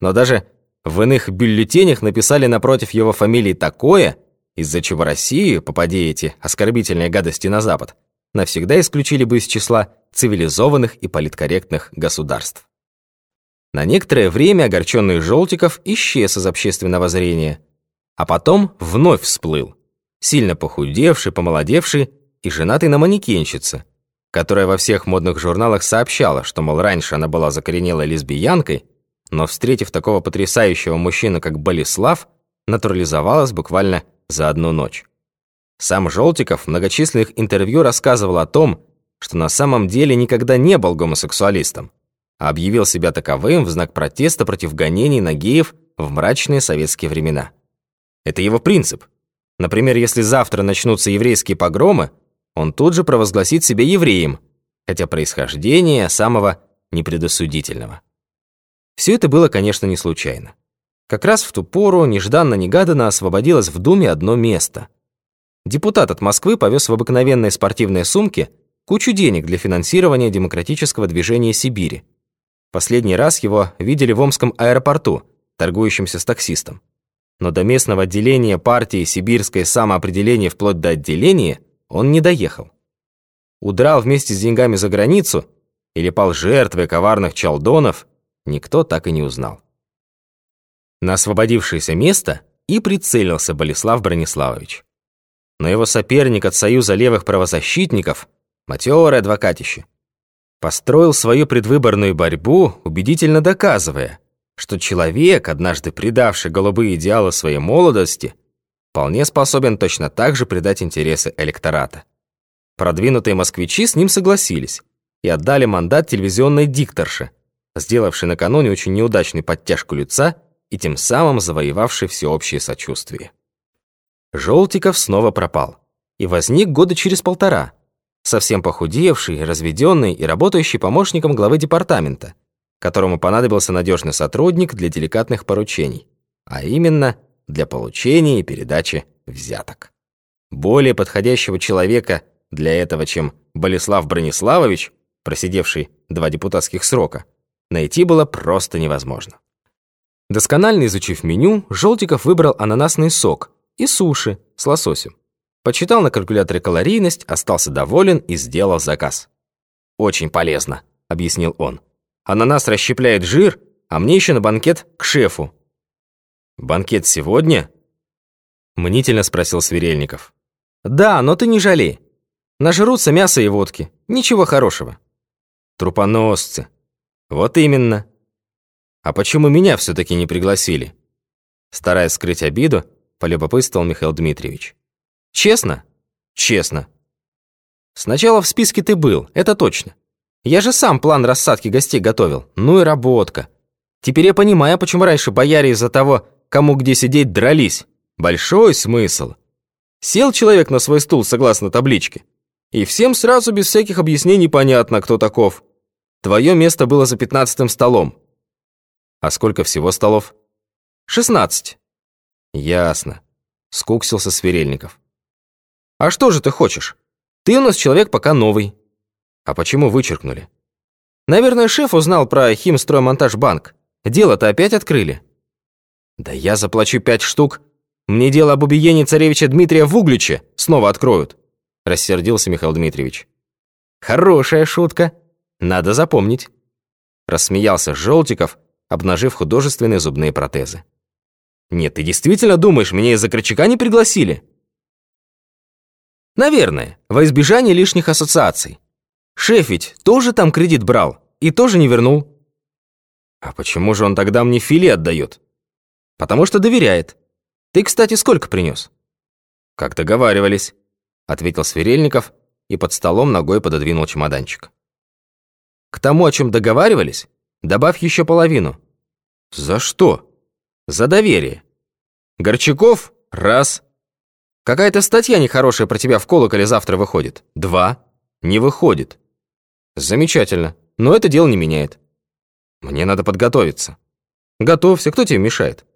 Но даже в иных бюллетенях написали напротив его фамилии такое, из-за чего Россию, попади эти оскорбительные гадости на Запад, навсегда исключили бы из числа цивилизованных и политкорректных государств. На некоторое время огорченный Желтиков исчез из общественного зрения, а потом вновь всплыл, сильно похудевший, помолодевший и женатый на манекенщице, которая во всех модных журналах сообщала, что, мол, раньше она была закоренелой лесбиянкой, но, встретив такого потрясающего мужчину, как Болеслав, натурализовалась буквально за одну ночь. Сам Желтиков в многочисленных интервью рассказывал о том, что на самом деле никогда не был гомосексуалистом, а объявил себя таковым в знак протеста против гонений на геев в мрачные советские времена. Это его принцип. Например, если завтра начнутся еврейские погромы, он тут же провозгласит себя евреем, хотя происхождение самого непредосудительного. Все это было, конечно, не случайно. Как раз в ту пору нежданно-негаданно освободилось в Думе одно место. Депутат от Москвы повез в обыкновенной спортивной сумке кучу денег для финансирования демократического движения Сибири. Последний раз его видели в Омском аэропорту, торгующимся с таксистом. Но до местного отделения партии «Сибирское самоопределение» вплоть до отделения он не доехал. Удрал вместе с деньгами за границу или пал жертвой коварных чалдонов, никто так и не узнал. На освободившееся место и прицелился Болеслав Брониславович. Но его соперник от Союза левых правозащитников, матерый адвокатище, построил свою предвыборную борьбу, убедительно доказывая, что человек, однажды предавший голубые идеалы своей молодости, вполне способен точно так же предать интересы электората. Продвинутые москвичи с ним согласились и отдали мандат телевизионной дикторше, сделавшей накануне очень неудачную подтяжку лица и тем самым завоевавшей всеобщее сочувствие. Желтиков снова пропал и возник года через полтора, совсем похудевший, разведенный и работающий помощником главы департамента, которому понадобился надежный сотрудник для деликатных поручений, а именно для получения и передачи взяток. Более подходящего человека для этого, чем Болеслав Брониславович, просидевший два депутатских срока, найти было просто невозможно. Досконально изучив меню, Желтиков выбрал ананасный сок и суши с лососем. Почитал на калькуляторе калорийность, остался доволен и сделал заказ. «Очень полезно», — объяснил он. «Ананас расщепляет жир, а мне еще на банкет к шефу». «Банкет сегодня?» — мнительно спросил Сверельников. «Да, но ты не жалей. Нажрутся мяса и водки. Ничего хорошего». «Трупоносцы». «Вот именно». «А почему меня все-таки не пригласили?» Стараясь скрыть обиду, полюбопытствовал Михаил Дмитриевич. Честно? Честно. Сначала в списке ты был, это точно. Я же сам план рассадки гостей готовил. Ну и работка. Теперь я понимаю, почему раньше бояре из-за того, кому где сидеть, дрались. Большой смысл. Сел человек на свой стул согласно табличке. И всем сразу без всяких объяснений понятно, кто таков. Твое место было за пятнадцатым столом. А сколько всего столов? Шестнадцать. Ясно. Скуксился Сверельников. «А что же ты хочешь? Ты у нас человек пока новый». «А почему вычеркнули?» «Наверное, шеф узнал про химстроймонтажбанк. Дело-то опять открыли». «Да я заплачу пять штук. Мне дело об убиении царевича Дмитрия в Угличе снова откроют», рассердился Михаил Дмитриевич. «Хорошая шутка. Надо запомнить». Рассмеялся Желтиков, обнажив художественные зубные протезы. «Нет, ты действительно думаешь, меня из-за Крычака не пригласили?» Наверное, во избежание лишних ассоциаций. Шеф ведь тоже там кредит брал и тоже не вернул. А почему же он тогда мне филе отдает? Потому что доверяет. Ты, кстати, сколько принес? Как договаривались, ответил Сверельников и под столом ногой пододвинул чемоданчик. К тому, о чем договаривались, добавь еще половину. За что? За доверие. Горчаков – раз, Какая-то статья нехорошая про тебя в колоколе завтра выходит. Два. Не выходит. Замечательно. Но это дело не меняет. Мне надо подготовиться. Готовься, кто тебе мешает?